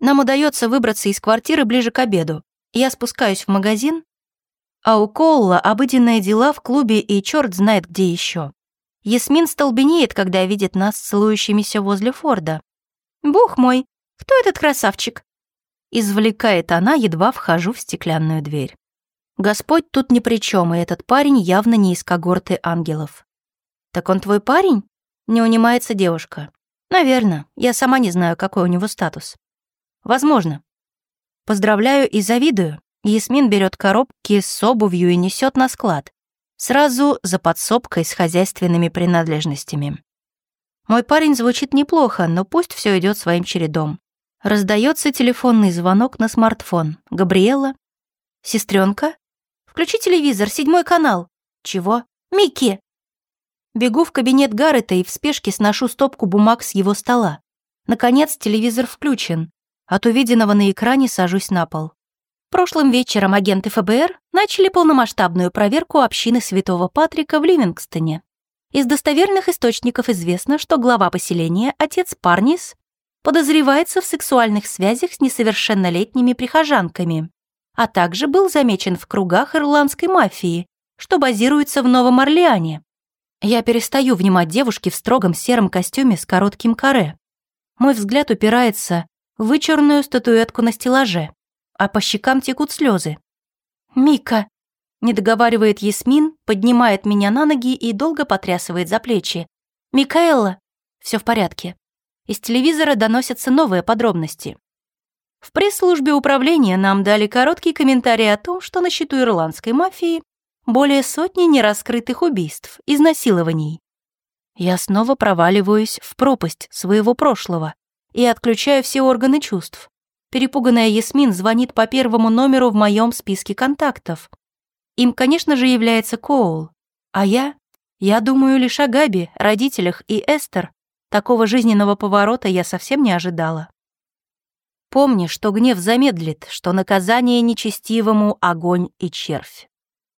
Нам удается выбраться из квартиры ближе к обеду. Я спускаюсь в магазин, а у Коула обыденные дела в клубе и черт знает где еще. Ясмин столбенеет, когда видит нас целующимися возле Форда. «Бог мой, кто этот красавчик?» Извлекает она, едва вхожу в стеклянную дверь. Господь тут ни при чем, и этот парень явно не из когорты ангелов. «Так он твой парень?» — не унимается девушка. «Наверно. Я сама не знаю, какой у него статус». «Возможно». Поздравляю и завидую. Ясмин берет коробки с обувью и несет на склад. Сразу за подсобкой с хозяйственными принадлежностями. Мой парень звучит неплохо, но пусть все идет своим чередом. Раздается телефонный звонок на смартфон. Габриэла? Сестренка? Включи телевизор, седьмой канал. Чего? Микки! Бегу в кабинет Гаррета и в спешке сношу стопку бумаг с его стола. Наконец, телевизор включен. От увиденного на экране сажусь на пол. Прошлым вечером агенты ФБР начали полномасштабную проверку общины Святого Патрика в Ливингстоне. Из достоверных источников известно, что глава поселения, отец Парнис, подозревается в сексуальных связях с несовершеннолетними прихожанками, а также был замечен в кругах ирландской мафии, что базируется в Новом Орлеане. Я перестаю внимать девушке в строгом сером костюме с коротким каре. Мой взгляд упирается вычурную статуэтку на стеллаже а по щекам текут слезы. «Мика!» — не договаривает Ясмин, поднимает меня на ноги и долго потрясывает за плечи. «Микаэла!» Все в порядке. Из телевизора доносятся новые подробности. В пресс-службе управления нам дали короткий комментарий о том, что на счету ирландской мафии более сотни нераскрытых убийств, изнасилований. Я снова проваливаюсь в пропасть своего прошлого и отключаю все органы чувств. Перепуганная Ясмин звонит по первому номеру в моем списке контактов. Им, конечно же, является Коул. А я? Я думаю лишь о Габи, родителях и Эстер. Такого жизненного поворота я совсем не ожидала. Помни, что гнев замедлит, что наказание нечестивому — огонь и червь.